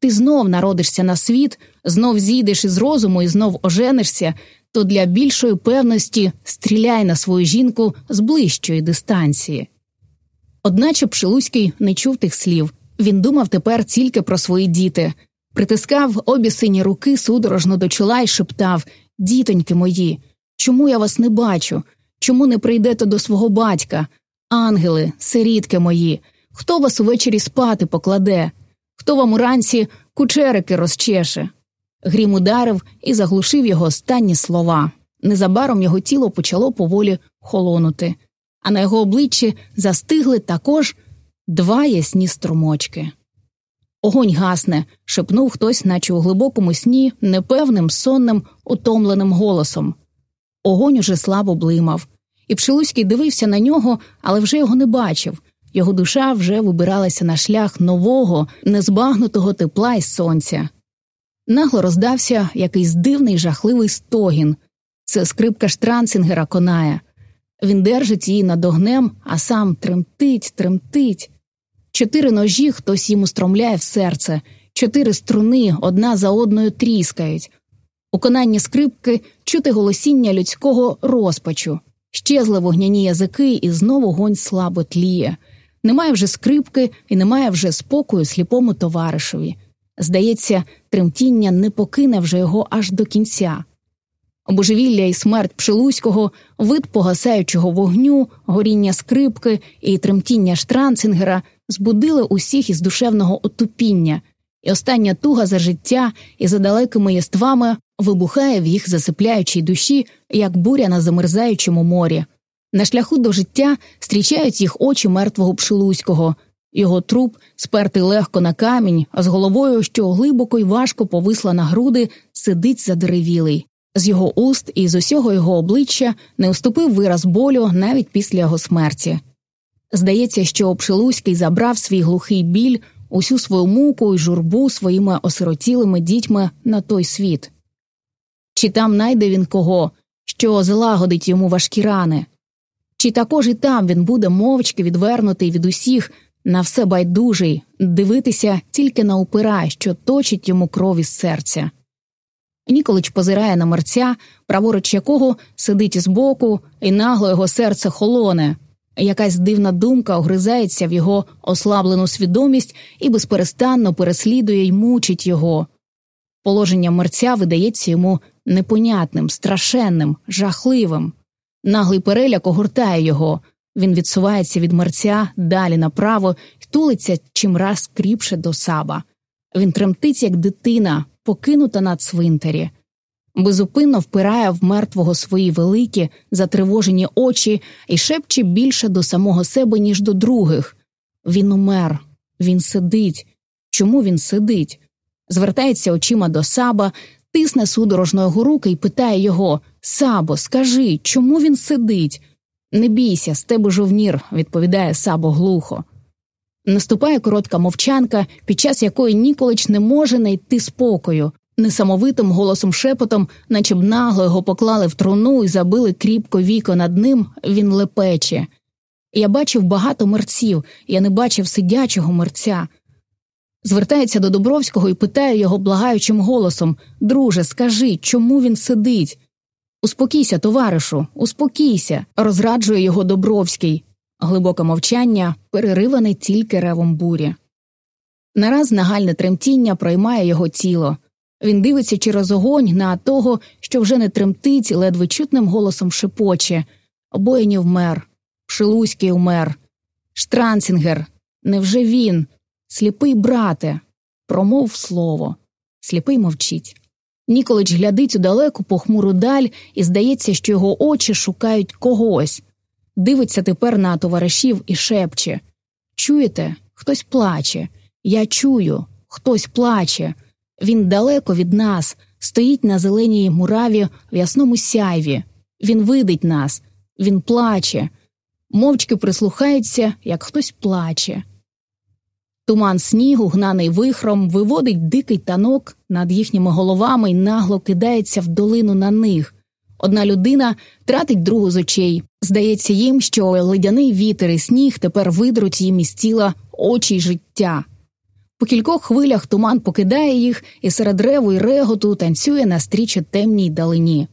ти знов народишся на світ, знов зійдеш із розуму і знов оженишся, то для більшої певності стріляй на свою жінку з ближчої дистанції. Одначе Пшилуський не чув тих слів він думав тепер тільки про свої діти, притискав обі сині руки судорожно до чола і шептав Дітоньки мої, чому я вас не бачу? Чому не прийдете до свого батька? Ангели, сирітки мої, хто вас увечері спати покладе? Хто вам уранці кучерики розчеше? Грім ударив і заглушив його останні слова. Незабаром його тіло почало поволі холонути, а на його обличчі застигли також два ясні струмочки. Огонь гасне, шепнув хтось, наче у глибокому сні, непевним, сонним, утомленим голосом. Огонь уже слабо блимав, і Пшилуський дивився на нього, але вже його не бачив. Його душа вже вибиралася на шлях нового, незбагнутого тепла й сонця. Нагло роздався якийсь дивний жахливий стогін. Це скрипка штранцингера конає. Він держить її над огнем, а сам тремтить, тремтить. Чотири ножі хтось йому стромляє в серце, чотири струни одна за одною тріскають. У конанні скрипки чути голосіння людського розпачу, щезли вогняні язики, і знову гонь слабо тліє. Немає вже скрипки і немає вже спокою сліпому товаришеві. Здається, тремтіння не покине вже його аж до кінця. Божевілля і смерть Пшилуського, вид погасаючого вогню, горіння скрипки і тремтіння штранцингера збудили усіх із душевного отупіння, і остання туга за життя і за далекими єствами вибухає в їх засипляючій душі, як буря на замерзаючому морі. На шляху до життя зустрічають їх очі мертвого Пшилуського, його труп, спертий легко на камінь, а з головою, що глибоко й важко повисла на груди, сидить задеревілий. З його уст і з усього його обличчя не уступив вираз болю навіть після його смерті. Здається, що Пшилуський забрав свій глухий біль, усю свою муку і журбу своїми осиротілими дітьми на той світ. Чи там найде він кого, що залагодить йому важкі рани, чи також і там він буде мовчки відвернутий від усіх, на все байдужий, дивитися тільки на упира, що точить йому кров із серця. Ніколич позирає на мерця, праворуч якого сидить збоку, і нагло його серце холоне. Якась дивна думка огризається в його ослаблену свідомість і безперестанно переслідує й мучить його. Положення мерця видається йому непонятним, страшенним, жахливим. Наглий переляк огортає його. Він відсувається від мерця далі направо і тулиться чимраз кріпше до саба. Він тремтить, як дитина, покинута на цвинтарі. Безупинно впирає в мертвого свої великі, затривожені очі і шепче більше до самого себе, ніж до других. Він умер, він сидить. Чому він сидить? Звертається очима до саба, тисне судорожно його руки і питає його Сабо, скажи, чому він сидить? Не бійся, з тебе жовнір, відповідає Сабо глухо. Наступає коротка мовчанка, під час якої Ніколич не може знайти спокою. Несамовитим голосом шепотом, наче б нагло його поклали в труну і забили кріпко віко над ним, він лепече. Я бачив багато мерців, я не бачив сидячого мерця. Звертається до Дубровського і питає його благаючим голосом Друже, скажи, чому він сидить? Успокійся, товаришу, успокійся, розраджує його Добровський. Глибоке мовчання перериване тільки ревом бурі. Нараз нагальне тремтіння проймає його тіло. Він дивиться через огонь на того, що вже не тремтить, ледве чутним голосом шепоче Обоєнів вмер, Пшилуський умер, Штранцінгер, невже він? Сліпий брате, промов слово. Сліпий мовчить. Ніколич глядить у далеку похмуру даль, і здається, що його очі шукають когось. Дивиться тепер на товаришів і шепче Чуєте, хтось плаче. Я чую, хтось плаче. Він далеко від нас, стоїть на зеленій мураві в ясному сяйві. Він видить нас, він плаче, мовчки прислухається, як хтось плаче. Туман снігу, гнаний вихром, виводить дикий танок над їхніми головами і нагло кидається в долину на них. Одна людина тратить другу з очей. Здається їм, що ледяний вітер і сніг тепер видруть їм із тіла очі й життя. По кількох хвилях туман покидає їх, і серед реву й реготу танцює на стрічі темній далині.